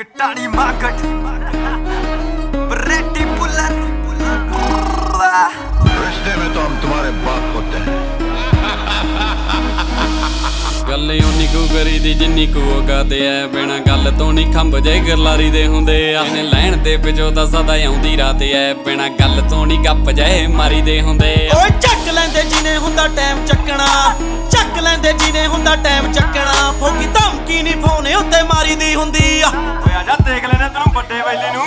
ਕਿਟਾੜੀ ਮਾਗਟ ਬਰੇਟੀ ਪੁੱਲਰ। ਰਿਸ਼ਤੇ ਵਿੱਚ ਤਾਂ ਤੁਹਾਡੇ ਬਾਪ ਹੋਤੇ ਗੱਲ ਓਨੀ ਕੁ ਕਰੀ ਦੀ ਜਿੰਨੀ ਕੁ ਉਹ ਗਾਦੇ ਐ। ਬਿਨਾ ਗੱਲ ਤੋਂ ਨਹੀਂ ਖੰਭ ਜੇ ਗਰਲਾਰੀ ਦੇ ਹੁੰਦੇ। ਆ ਨੇ ਲੈਣ ਦੇ ਪਿਛੋ ਤਾਂ ਸਦਾ ਆਉਂਦੀ ਰਾਤ ਐ। ਬਿਨਾ ਗੱਲ ਤੋਂ ਨਹੀਂ ਗੱਪ ਜੇ ਮਾਰੀ ਦੇ ਹੁੰਦੇ। ਓਏ ਚੱਕ ਲੈਂਦੇ ਜਿਨੇ ਹੁੰਦਾ ਟਾਈਮ ਚੱਕਣਾ। ਚੱਕ ਲੈਂਦੇ ਜਿਨੇ ਹੁੰਦਾ ਟਾਈਮ ਚੱਕਣਾ। ਫੋਕੀ ਧਮਕੀ ਨਹੀਂ ਫੋਨੇ ਉੱਤੇ ਮਾਰੀ ਦੀ ਹੁੰਦੀ ਆ। ਜਾ ਦੇਖ ਲੈਣਾ ਤੈਨੂੰ ਵੱਡੇ ਵੈਲੇ ਨੂੰ।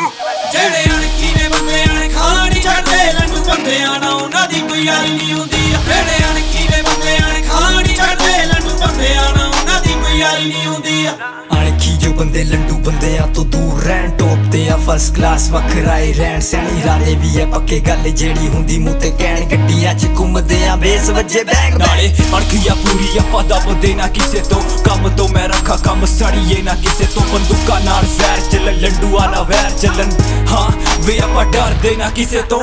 ਜਿਹੜੇ ਅਣਖੀ ਨੇ ਅਣਖਾਂ ਨਹੀਂ ਛੱਡਦੇ ਬੰਦਿਆਂ ਨਾਲ ਉਹਨਾਂ ਦੀ ਕੋਈ ਯਾਰੀ ਨਹੀਂ ਹੁੰਦੀ। ਆ ਜਿਹੜੇ ਅਣਖੀ ਨੇ ਬੰਦੇ ਅਣਖਾਂ ਨਹੀਂ ਛੱਡਦੇ ਲੰਡੂ ਬੰਦਿਆਂ ਨਾਲ ਉਹਨਾਂ ਦੀ ਕੋਈ ਯਾਰੀ ਨਹੀਂ ਹੁੰਦੀ। ਆ ਅਣਖੀ ਜੋ ਬੰਦੇ ਲੰਡੂ ਬੰਦਿਆਂ ਤੋਂ ਦੂਰ ਰਹਿਣ ਟੋਪ ਤੇ ਆ ਫਸਟ ਕਲਾਸ ਵੱਖਰਾਈ ਰਹਿਣ ਸਿਆਣੀ ਰਾਲੇ ਵੀ ਐ ਪੱਕੇ ਗੱਲ ਜਿਹੜੀ ਹੁੰਦੀ। ਮੂੰਹ ਤੇ ਕਹਿਣ ਗੱਡੀਆਂ 'ਚ ਘੁੰਮਦੇ ਆ ਬੇਸ ਵੱਜੇ ਬੈਂਗ ਨਾਲੇ ਅਣਖੀਆਂ ਪੂਰੀ ਆਪਾਂ ਦਬਦੇ ਨਾ ਕਿਸੇ ਤੋਂ। ਕੰਮ ਰੱਖਾ ਕੰਮ ਸੜੀਏ ਨਾ ਕਿਸੇ ਤੋਂ ਬੰਦੂਕਾਂ ਨਾਲ ਜ਼ਹਿਰ ਚੱਲਣ ਲੰਡੂਆਂ ਨਾਲ ਵੈਰ ਚੱਲਣ। ਹਾਂ ਵੇ ਆਪਾਂ ਡਰਦੇ ਨਾ ਕਿਸੇ ਤੋਂ।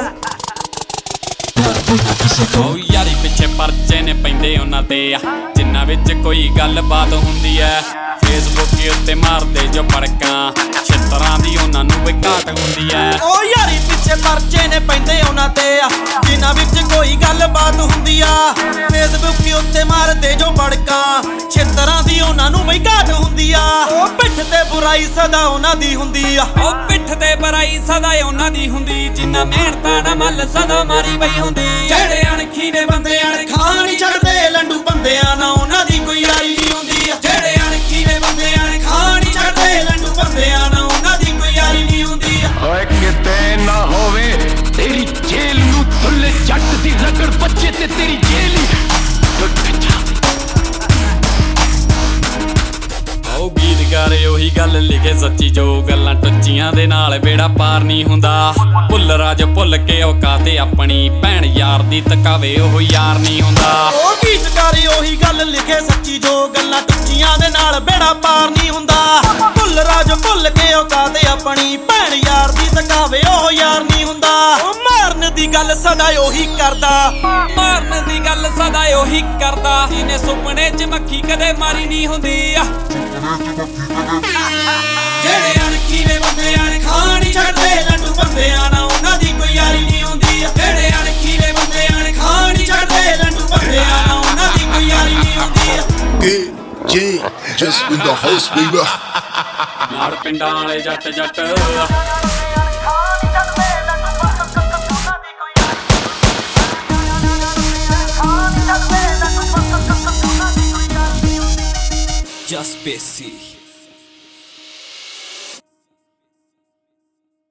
ਉਹ ਯਾਰੀ ਪਿੱਛੇ ਪਰਚੇ ਨੇ ਪੈਂਦੇ ਉਹਨਾਂ ਤੇ। ਆ ਜਿੰਨਾ ਵਿੱਚ ਕੋਈ ਗੱਲਬਾਤ ਹੁੰਦੀ ਐ ਫੇਸਬੁੱਕ ਉੱਤੇ ਮਾਰਦੇ ਜੋ ਪੜਕਾਂ ਛਿੱਤਰਾਂ ਦੀ ਉਹਨਾਂ ਨੂੰ ਵੀ ਘਾਟ ਹੁੰਦੀ ਐ। ਓ ਯਾਰੀ ਪਿੱਛੇ ਪਰਚੇ ਨੇ ਪੈਂਦੇ ਉਹਨਾਂ ਤੇ। ਆ ਜਿਨ੍ਹਾਂ ਵਿੱਚ ਕੋਈ ਗੱਲਬਾਤ ਹੁੰਦੀ ਆ ਫੇਸਬੁੱਕ ਉੱਤੇ ਮਾਰਦੇ ਜੋ ਬੜਕਾਂ ਪਿੱਠ ਤੇ ਬੁਰਾਈ ਸਦਾ ਉਹਨਾਂ ਦੀ ਹੁੰਦੀ ਆ। ਉਹ ਪਿੱਠ ਤੇ ਬੁਰਾਈ ਸਦਾ ਉਹਨਾਂ ਦੀ ਹੁੰਦੀ, ਜਿੰਨਾ ਮਿਹਨਤਾਂ ਦਾ ਮੱਲ ਸਦਾ ਮਾਰੀ ਪਈ ਹੁੰਦੀ। ਜਿਹੜੇ ਅਣਖੀ ਨੇ ਗੱਲ ਲਿਖੇ ਸੱਚੀ, ਜੋ ਗੱਲਾਂ ਟੱਚੀਆਂ ਦੇ ਨਾਲ ਬੇੜਾ ਪਾਰ ਨਹੀਂ ਹੁੰਦਾ। ਭੁੱਲ ਰਾਜ ਭੁੱਲ ਕੇ ਔਕਾਤੇ ਆਪਣੀ ਭੈਣ ਯਾਰ ਦੀ ਤਕਾਵੇ, ਉਹ ਯਾਰ ਨਹੀਂ ਹੁੰਦਾ। ਉਹ ਗੀਤਕਾਰੀ, ਉਹੀ ਗੱਲ ਲਿਖੇ ਸੱਚੀ, ਜੋ ਗੱਲਾਂ ਟੁੱਚੀਆਂ ਦੇ ਨਾਲ ਬੇੜਾ ਪਾਰ ਨਹੀਂ ਹੁੰਦਾ। ਭੁੱਲ ਰਾਜ ਭੁੱਲ ਕੇ ਔਕਾਤ ਆਪਣੀ ਭੈਣ ਯਾਰ ਦੀ ਤਕਾਵੇ, ਉਹ ਯਾਰ ਨਹੀਂ ਹੁੰਦਾ। ਉਹ ਮਾਰਨ ਦੀ ਗੱਲ ਸਦਾ ਉਹੀ ਕਰਦਾ। ਮਾਰਨ ਦੀ ਗੱਲ ਉਹੀ ਕਰਦਾ। ਜਿਹਨੇ ਸੁਪਨੇ 'ਚ ਮੱਖੀ ਕਦੇ ਮਾਰੀ ਨਹੀਂ ਹੁੰਦੀ ਆ ਜਿਹੜੇ ਅਣਖੀ ਨੇ ਬੰਦੇ ਅਣਖਾਂ ਨਹੀਂ ਛੱਡਦੇ ਲੰਡੂ ਬੰਦਿਆਂ ਨਾਲ ਉਹਨਾਂ ਦੀ ਕੋਈ ਯਾਰੀ ਨਹੀਂ ਹੁੰਦੀ ਜਿਹੜੇ ਅਣਖੀ ਨੇ ਬੰਦੇ ਅਣਖਾਂ ਨਹੀਂ ਛੱਡਦੇ ਲੰਡੂ ਬੰਦਿਆਂ ਨਾਲ ਉਹਨਾਂ ਦੀ ਕੋਈ ਯਾਰੀ ਨਹੀਂ ਹੁੰਦੀ Get J just in the house, baby. ਨਾਲ ਪਿੰਡਾਂ ਵਾਲੇ ਜੱਟ ਜੱਟ Jaspeci.